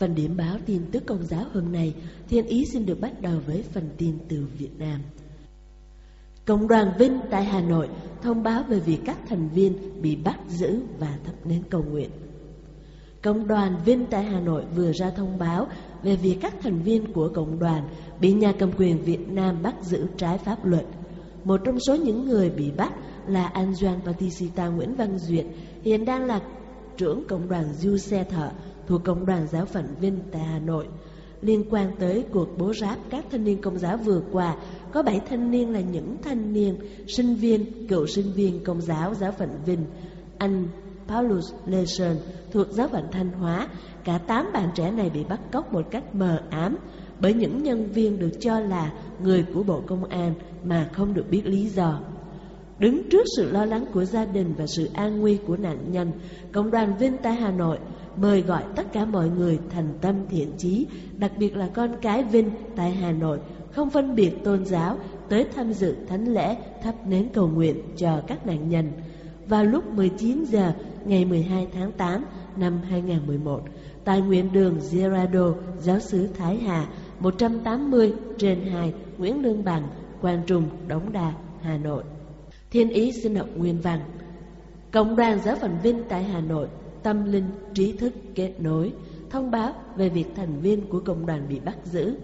Phần điểm báo tin tức công giáo hôm nay, Thiên Ý xin được bắt đầu với phần tin từ Việt Nam. Cộng đoàn Vinh tại Hà Nội thông báo về việc các thành viên bị bắt giữ và thắp nến cầu nguyện. Cộng đoàn Vinh tại Hà Nội vừa ra thông báo về việc các thành viên của cộng đoàn bị nhà cầm quyền Việt Nam bắt giữ trái pháp luật. Một trong số những người bị bắt là anh Doan Bautista Nguyễn Văn Duyệt, hiện đang là trưởng cộng đoàn Du Xe Thợ thuộc Cộng đoàn Giáo phận Vinh tại Hà Nội. Liên quan tới cuộc bố ráp các thanh niên công giáo vừa qua, có 7 thanh niên là những thanh niên, sinh viên, cựu sinh viên công giáo giáo phận Vinh. Anh Paulus Lê Sơn thuộc giáo phận Thanh Hóa, cả 8 bạn trẻ này bị bắt cóc một cách mờ ám bởi những nhân viên được cho là người của Bộ Công an mà không được biết lý do. Đứng trước sự lo lắng của gia đình và sự an nguy của nạn nhân, Cộng đoàn Vinh tại Hà Nội mời gọi tất cả mọi người thành tâm thiện chí, đặc biệt là con cái Vinh tại Hà Nội, không phân biệt tôn giáo, tới tham dự thánh lễ thắp nến cầu nguyện cho các nạn nhân. Vào lúc 19 giờ ngày 12 tháng 8 năm 2011, tại nguyện đường Gerardo, giáo xứ Thái Hà, 180 trên 2 Nguyễn Lương Bằng, Quang Trung, Đống Đa, Hà Nội. Thiên ý xin đọc nguyên văn. Cộng đoàn giáo phận Vinh tại Hà Nội, tâm linh, trí thức kết nối, thông báo về việc thành viên của cộng đoàn bị bắt giữ.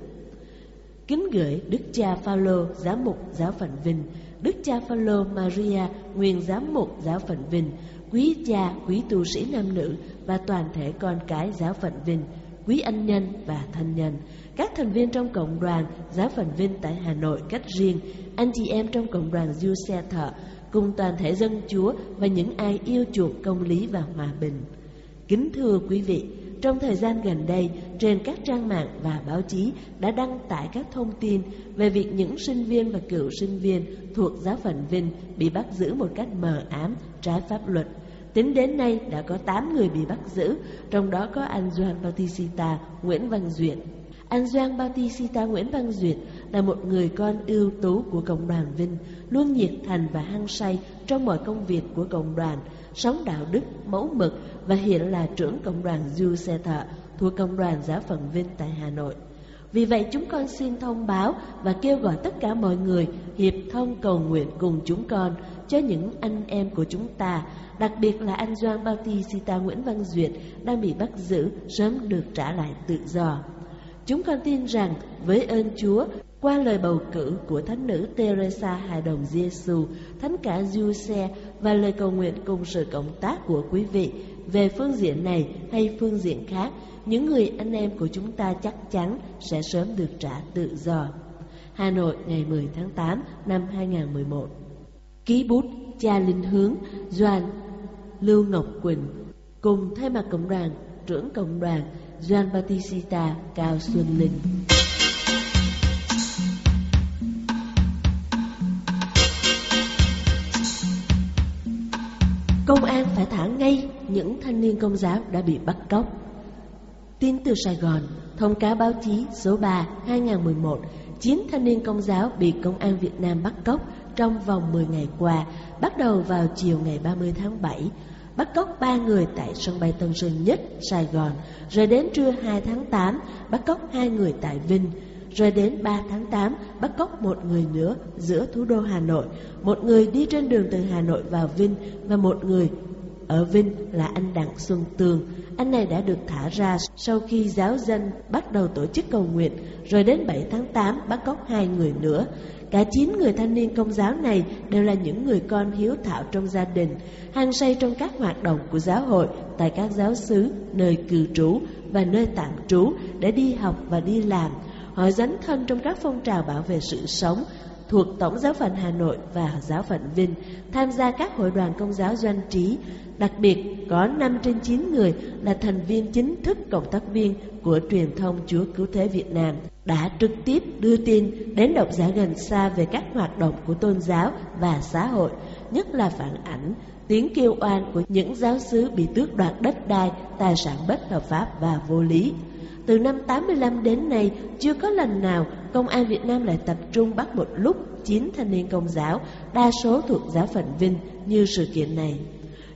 Kính gửi Đức cha Phaolô giám mục giáo phận Vinh, Đức cha Phaolô Maria nguyên giám mục giáo phận Vinh, quý cha, quý tu sĩ nam nữ và toàn thể con cái giáo phận Vinh, quý anh nhân và thân nhân, các thành viên trong cộng đoàn giáo phận Vinh tại Hà Nội cách riêng, anh chị em trong cộng đoàn Du Xe Thợ, cùng toàn thể dân Chúa và những ai yêu chuộng công lý và hòa bình. Kính thưa quý vị, trong thời gian gần đây, trên các trang mạng và báo chí đã đăng tải các thông tin về việc những sinh viên và cựu sinh viên thuộc giáo phận Vinh bị bắt giữ một cách mờ ám, trái pháp luật. Tính đến nay đã có 8 người bị bắt giữ, trong đó có anh Doan Bautista Nguyễn Văn Duyệt. Anh Doan Bautista Nguyễn Văn Duyệt là một người con ưu tú của cộng đoàn Vinh, luôn nhiệt thành và hăng say trong mọi công việc của cộng đoàn, sống đạo đức, mẫu mực và hiện là trưởng cộng đoàn Du Xe Thợ thuộc cộng đoàn giáo phận Vinh tại Hà Nội. Vì vậy chúng con xin thông báo và kêu gọi tất cả mọi người hiệp thông cầu nguyện cùng chúng con cho những anh em của chúng ta, đặc biệt là anh Doan Bautista Nguyễn Văn Duyệt đang bị bắt giữ sớm được trả lại tự do. Chúng con tin rằng với ơn Chúa, qua lời bầu cử của Thánh nữ Teresa Hài Đồng Giêsu, Thánh cả Giuse và lời cầu nguyện cùng sự cộng tác của quý vị về phương diện này hay phương diện khác, những người anh em của chúng ta chắc chắn sẽ sớm được trả tự do. Hà Nội ngày 10 tháng 8 năm 2011 Ký bút cha linh hướng Doan Lưu Ngọc Quỳnh cùng thay mặt cộng đoàn trưởng cộng đoàn Gian Bautista Cao Xuân Linh Công an phải thả ngay những thanh niên công giáo đã bị bắt cóc. Tin từ Sài Gòn, thông cáo báo chí số 3 2011, 9 thanh niên công giáo bị công an Việt Nam bắt cóc trong vòng 10 ngày qua, bắt đầu vào chiều ngày 30 tháng 7. Bắt cóc ba người tại sân bay Tân Sơn Nhất, Sài Gòn, rồi đến trưa 2 tháng 8, bắt cóc hai người tại Vinh, rồi đến 3 tháng 8, bắt cóc một người nữa giữa thủ đô Hà Nội, một người đi trên đường từ Hà Nội vào Vinh và một người ở Vinh là anh Đặng Xuân Tường. Anh này đã được thả ra sau khi giáo dân bắt đầu tổ chức cầu nguyện, rồi đến 7 tháng 8 bắt cóc hai người nữa. Cả chín người thanh niên công giáo này đều là những người con hiếu thảo trong gia đình, hăng say trong các hoạt động của giáo hội tại các giáo xứ, nơi cư trú và nơi tạm trú để đi học và đi làm. Họ dấn thân trong các phong trào bảo vệ sự sống thuộc Tổng giáo phận Hà Nội và giáo phận Vinh, tham gia các hội đoàn công giáo doanh trí. Đặc biệt, có 5 trên 9 người là thành viên chính thức cộng tác viên của truyền thông Chúa Cứu Thế Việt Nam, đã trực tiếp đưa tin đến độc giả gần xa về các hoạt động của tôn giáo và xã hội, nhất là phản ảnh tiếng kêu oan của những giáo sứ bị tước đoạt đất đai, tài sản bất hợp pháp và vô lý. Từ năm 85 đến nay, chưa có lần nào Công an Việt Nam lại tập trung bắt một lúc 9 thanh niên công giáo, đa số thuộc giáo phận Vinh như sự kiện này.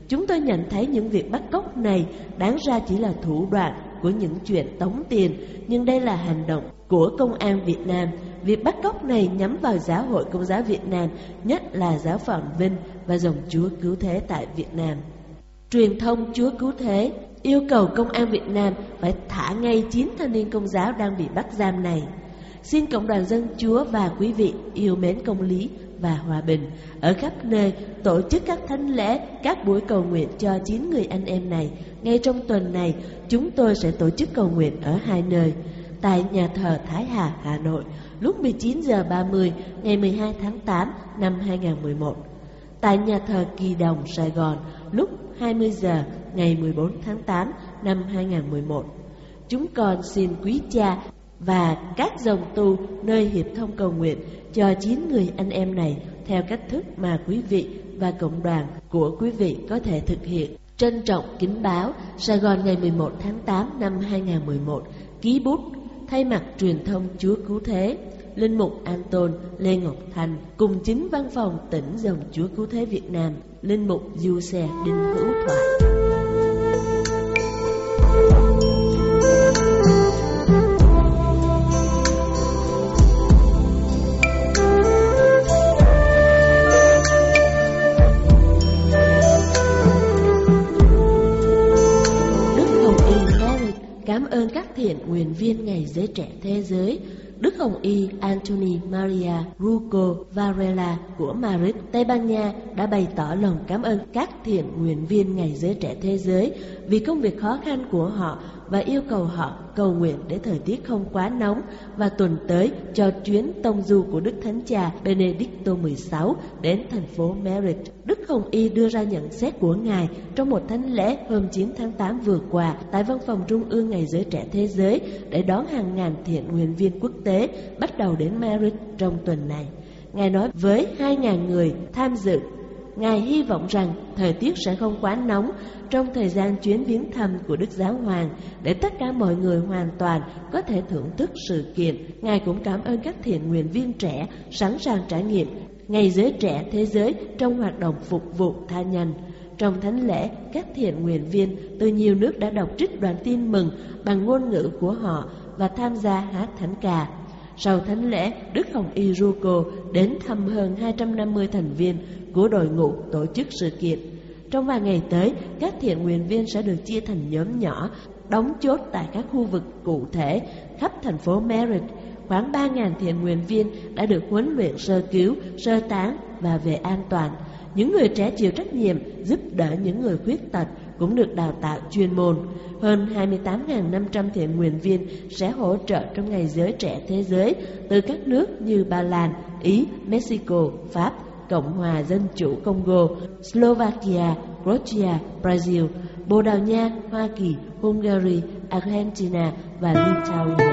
Chúng tôi nhận thấy những việc bắt cóc này đáng ra chỉ là thủ đoạn của những chuyện tống tiền, nhưng đây là hành động của Công an Việt Nam. Việc bắt cóc này nhắm vào giáo hội Công giáo Việt Nam, nhất là giáo phận Vinh và dòng Chúa Cứu Thế tại Việt Nam. Truyền thông Chúa Cứu Thế yêu cầu Công an Việt Nam phải thả ngay 9 thanh niên công giáo đang bị bắt giam này. Xin Cộng đoàn Dân Chúa và quý vị yêu mến công lý và hòa bình ở khắp nơi tổ chức các thánh lễ, các buổi cầu nguyện cho 9 người anh em này. Ngay trong tuần này, chúng tôi sẽ tổ chức cầu nguyện ở hai nơi. Tại nhà thờ Thái Hà, Hà Nội, lúc 19 giờ 30 ngày 12 tháng 8 năm 2011. Tại nhà thờ Kỳ Đồng, Sài Gòn, lúc 20 giờ ngày 14 tháng 8 năm 2011. Chúng con xin quý cha và các dòng tu nơi hiệp thông cầu nguyện cho chín người anh em này theo cách thức mà quý vị và cộng đoàn của quý vị có thể thực hiện. Trân trọng kính báo, Sài Gòn ngày 11 tháng 8 năm 2011 Ký bút, thay mặt truyền thông Chúa Cứu Thế, Linh mục Anton Lê Ngọc Thành cùng chính văn phòng tỉnh dòng Chúa Cứu Thế Việt Nam, Linh mục Du Xe Đinh Hữu Thoại Giới Trẻ Thế Giới, Đức Hồng Y Anthony Maria Ruco Varela của Madrid, Tây Ban Nha đã bày tỏ lòng cảm ơn các thiện nguyện viên Ngày Giới Trẻ Thế Giới vì công việc khó khăn của họ và yêu cầu họ cầu nguyện để thời tiết không quá nóng và tuần tới cho chuyến tông du của Đức Thánh Cha Benedicto XVI đến thành phố Madrid. Đức Hồng Y đưa ra nhận xét của Ngài trong một thánh lễ hôm 9 tháng 8 vừa qua tại Văn phòng Trung ương Ngày Giới Trẻ Thế Giới để đón hàng ngàn thiện nguyện viên quốc tế bắt đầu đến Madrid trong tuần này. Ngài nói với 2.000 người tham dự Ngài hy vọng rằng thời tiết sẽ không quá nóng trong thời gian chuyến viếng thăm của Đức Giáo Hoàng để tất cả mọi người hoàn toàn có thể thưởng thức sự kiện. Ngài cũng cảm ơn các thiện nguyện viên trẻ sẵn sàng trải nghiệm Ngày Giới Trẻ Thế Giới trong hoạt động phục vụ tha nhân. Trong thánh lễ, các thiện nguyện viên từ nhiều nước đã đọc trích đoạn tin mừng bằng ngôn ngữ của họ và tham gia hát thánh ca. Sau thánh lễ, Đức Hồng Y Ruko đến thăm hơn 250 thành viên của đội ngũ tổ chức sự kiện. Trong vài ngày tới, các thiện nguyện viên sẽ được chia thành nhóm nhỏ, đóng chốt tại các khu vực cụ thể khắp thành phố Merritt. Khoảng 3.000 thiện nguyện viên đã được huấn luyện sơ cứu, sơ tán và về an toàn. Những người trẻ chịu trách nhiệm giúp đỡ những người khuyết tật cũng được đào tạo chuyên môn. Hơn 28.500 thiện nguyện viên sẽ hỗ trợ trong Ngày Giới Trẻ Thế Giới từ các nước như Ba Lan, Ý, Mexico, Pháp, Cộng hòa Dân chủ Congo, Slovakia, Croatia, Brazil, Bồ Đào Nha, Hoa Kỳ, Hungary, Argentina và Lithuania.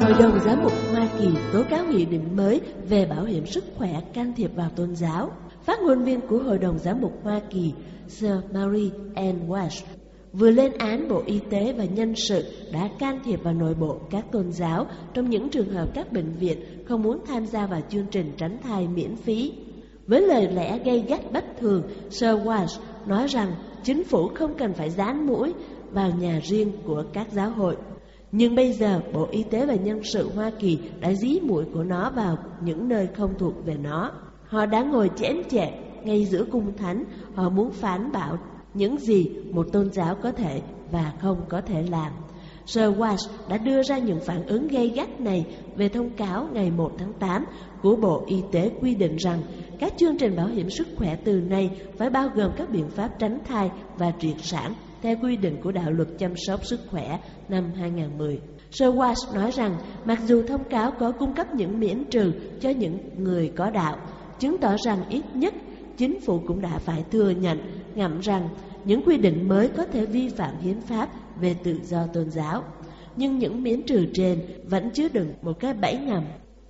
Hội đồng giám mục Kỳ tố cáo nghị định mới về bảo hiểm sức khỏe can thiệp vào tôn giáo. Phát ngôn viên của Hội đồng giám mục Hoa Kỳ, Sir Mary Ann Walsh vừa lên án Bộ Y tế và Nhân sự đã can thiệp vào nội bộ các tôn giáo trong những trường hợp các bệnh viện không muốn tham gia vào chương trình tránh thai miễn phí. Với lời lẽ gây gắt bất thường, Sir Walsh nói rằng chính phủ không cần phải dán mũi vào nhà riêng của các giáo hội. Nhưng bây giờ Bộ Y tế và Nhân sự Hoa Kỳ đã dí mũi của nó vào những nơi không thuộc về nó. Họ đã ngồi chém chẹt ngay giữa cung thánh, họ muốn phán bảo những gì một tôn giáo có thể và không có thể làm. Sir Walsh đã đưa ra những phản ứng gây gắt này về thông cáo ngày 1 tháng 8 của Bộ Y tế quy định rằng các chương trình bảo hiểm sức khỏe từ nay phải bao gồm các biện pháp tránh thai và triệt sản theo quy định của đạo luật chăm sóc sức khỏe năm 2010. Sir Wash nói rằng mặc dù thông cáo có cung cấp những miễn trừ cho những người có đạo, chứng tỏ rằng ít nhất chính phủ cũng đã phải thừa nhận ngậm rằng những quy định mới có thể vi phạm hiến pháp về tự do tôn giáo. Nhưng những miễn trừ trên vẫn chứa đựng một cái bẫy ngầm.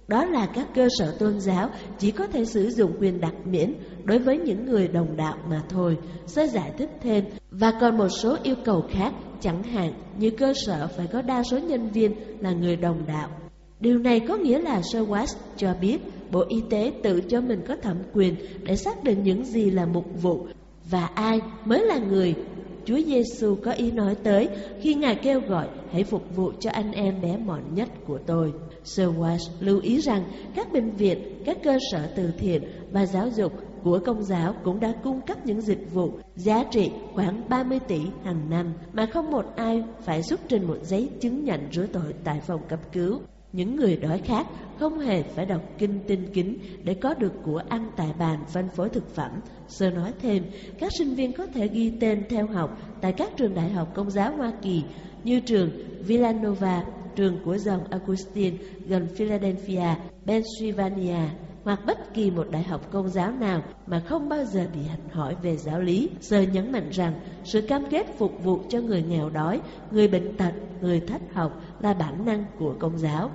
Đó là các cơ sở tôn giáo chỉ có thể sử dụng quyền đặc miễn đối với những người đồng đạo mà thôi. Sơ giải thích thêm và còn một số yêu cầu khác, chẳng hạn như cơ sở phải có đa số nhân viên là người đồng đạo. Điều này có nghĩa là Sir cho biết Bộ Y tế tự cho mình có thẩm quyền để xác định những gì là mục vụ và ai mới là người Chúa Giêsu có ý nói tới khi Ngài kêu gọi hãy phục vụ cho anh em bé mọn nhất của tôi. Sir Walsh lưu ý rằng các bệnh viện, các cơ sở từ thiện và giáo dục của công giáo cũng đã cung cấp những dịch vụ giá trị khoảng 30 tỷ hàng năm mà không một ai phải xuất trình một giấy chứng nhận rửa tội tại phòng cấp cứu. Những người đói khát không hề phải đọc kinh tinh kính để có được của ăn tại bàn phân phối thực phẩm. Sơ nói thêm, các sinh viên có thể ghi tên theo học tại các trường đại học công giáo Hoa Kỳ như trường Villanova, trường của dòng Augustine gần Philadelphia, Pennsylvania, hoặc bất kỳ một đại học công giáo nào mà không bao giờ bị hành hỏi về giáo lý. Sơ nhấn mạnh rằng sự cam kết phục vụ cho người nghèo đói, người bệnh tật, người thất học là bản năng của công giáo.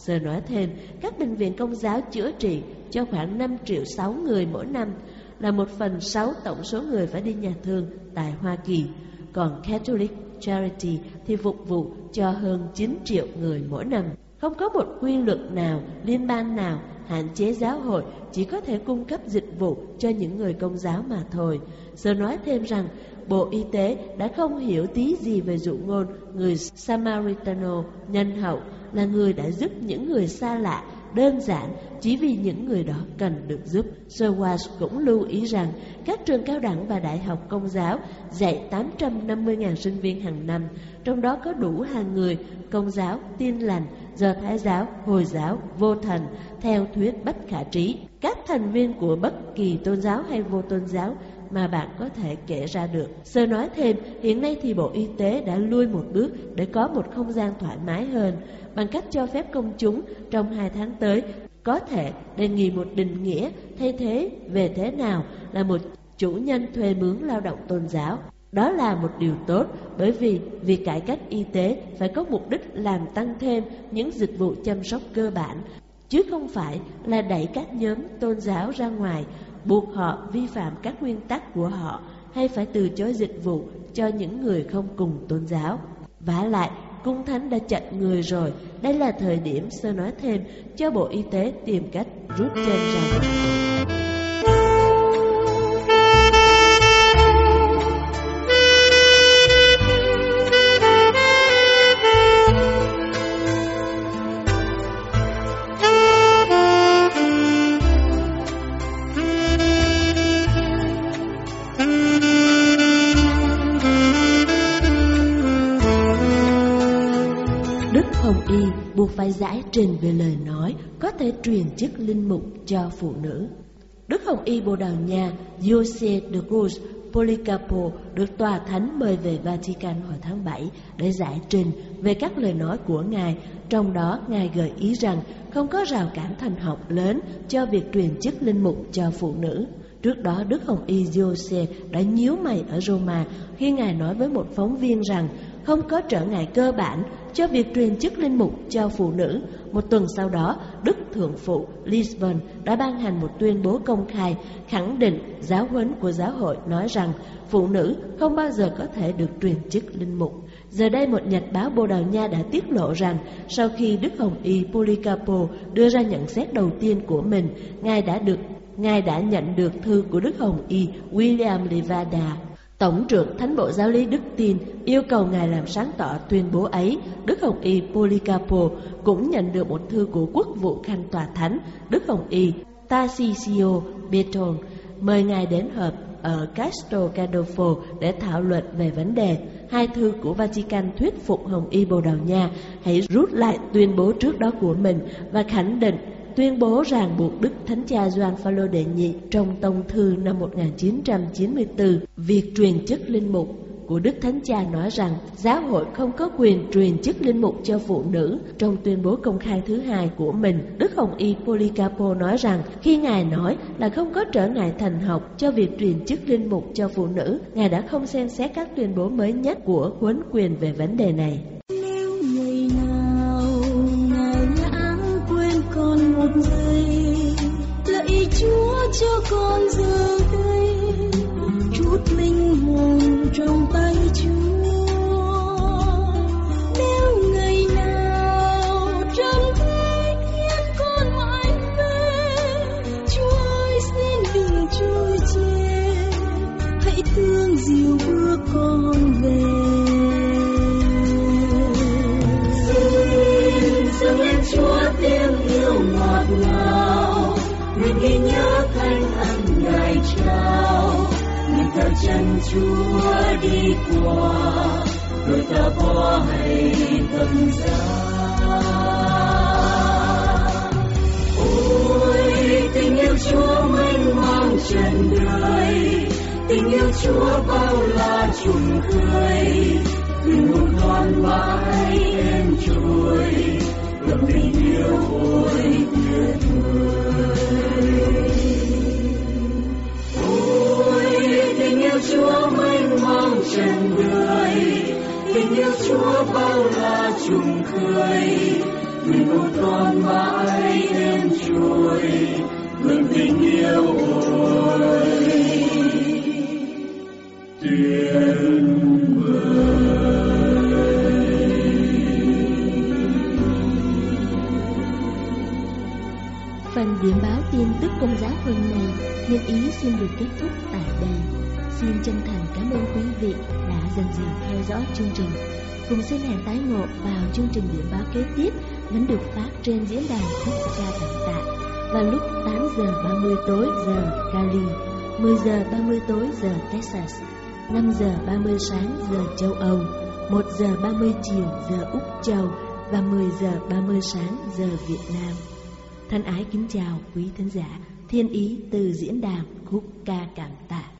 Sơ nói thêm, các bệnh viện công giáo chữa trị cho khoảng 5 triệu 6 người mỗi năm, là một phần sáu tổng số người phải đi nhà thương tại Hoa Kỳ. Còn Catholic Charity thì phục vụ cho hơn 9 triệu người mỗi năm. Không có một quy luật nào, liên bang nào hạn chế giáo hội chỉ có thể cung cấp dịch vụ cho những người công giáo mà thôi. Sơ nói thêm rằng Bộ Y tế đã không hiểu tí gì về dụ ngôn người Samaritano nhân hậu là người đã giúp những người xa lạ đơn giản chỉ vì những người đó cần được giúp. Sir cũng lưu ý rằng các trường cao đẳng và đại học công giáo dạy 850.000 sinh viên hàng năm, trong đó có đủ hàng người công giáo, tin lành, do Thái giáo, Hồi giáo, vô thần, theo thuyết bất khả trí. Các thành viên của bất kỳ tôn giáo hay vô tôn giáo mà bạn có thể kể ra được. Sơ nói thêm, hiện nay thì Bộ Y tế đã lui một bước để có một không gian thoải mái hơn bằng cách cho phép công chúng trong hai tháng tới có thể đề nghị một định nghĩa thay thế về thế nào là một chủ nhân thuê mướn lao động tôn giáo. Đó là một điều tốt bởi vì việc cải cách y tế phải có mục đích làm tăng thêm những dịch vụ chăm sóc cơ bản chứ không phải là đẩy các nhóm tôn giáo ra ngoài buộc họ vi phạm các nguyên tắc của họ hay phải từ chối dịch vụ cho những người không cùng tôn giáo. vả lại, cung thánh đã chặn người rồi, đây là thời điểm sơ nói thêm cho Bộ Y tế tìm cách rút chân ra Đức Hồng Y buộc phải giải trình về lời nói có thể truyền chức linh mục cho phụ nữ. Đức Hồng Y Bồ Đào Nha Jose de Cruz Policarpo được tòa thánh mời về Vatican hồi tháng 7 để giải trình về các lời nói của Ngài, trong đó Ngài gợi ý rằng không có rào cản thành học lớn cho việc truyền chức linh mục cho phụ nữ. Trước đó Đức Hồng Y Jose đã nhíu mày ở Roma khi Ngài nói với một phóng viên rằng không có trở ngại cơ bản cho việc truyền chức linh mục cho phụ nữ. Một tuần sau đó, Đức Thượng Phụ Lisbon đã ban hành một tuyên bố công khai khẳng định giáo huấn của giáo hội nói rằng phụ nữ không bao giờ có thể được truyền chức linh mục. Giờ đây một nhật báo Bồ Đào Nha đã tiết lộ rằng sau khi Đức Hồng Y Policarpo đưa ra nhận xét đầu tiên của mình, Ngài đã được Ngài đã nhận được thư của Đức Hồng Y William Levada Tổng trưởng Thánh bộ Giáo lý Đức Tin yêu cầu Ngài làm sáng tỏ tuyên bố ấy. Đức Hồng Y Polycarpo cũng nhận được một thư của Quốc vụ Khanh Tòa Thánh Đức Hồng Y Tarcisio Beton mời Ngài đến họp ở Castro Gandolfo để thảo luận về vấn đề. Hai thư của Vatican thuyết phục Hồng Y Bồ Đào Nha hãy rút lại tuyên bố trước đó của mình và khẳng định tuyên bố ràng buộc Đức Thánh Cha Gioan Phaolô đệ nhị trong tông thư năm 1994 việc truyền chức linh mục của Đức Thánh Cha nói rằng giáo hội không có quyền truyền chức linh mục cho phụ nữ. Trong tuyên bố công khai thứ hai của mình, Đức Hồng Y Polycarpo nói rằng khi Ngài nói là không có trở ngại thành học cho việc truyền chức linh mục cho phụ nữ, Ngài đã không xem xét các tuyên bố mới nhất của huấn quyền về vấn đề này. Cho con giờ đây chút linh hồn trong tay Chúa. Nếu ngày nào trần thế khiến con mãi về, Chúa ơi xin đừng trôi chê, hãy thương dìu bước con về. Xin dâng lên Chúa tiếng yêu ngọt ngào, nguyện ghi chân Chúa đi qua, đôi ta bỏ hay tâm giá ôi, tình yêu Chúa mênh mang trần đời tình yêu Chúa bao la trùng khơi. Tình một con mãi em trôi, lòng tình yêu nhân Thiên Ý xin được kết thúc tại đây. Xin chân thành cảm ơn quý vị đã dần dần theo dõi chương trình. Cùng xin hẹn tái ngộ vào chương trình điểm báo kế tiếp vẫn được phát trên diễn đàn quốc gia cảm tạ vào lúc 8 giờ 30 tối giờ Cali, 10 giờ 30 tối giờ Texas, 5 giờ 30 sáng giờ châu Âu, 1 giờ 30 chiều giờ Úc Châu và 10 giờ 30 sáng giờ Việt Nam. Thân ái kính chào quý thính giả, thiên ý từ diễn đàn khúc ca cảm tạ.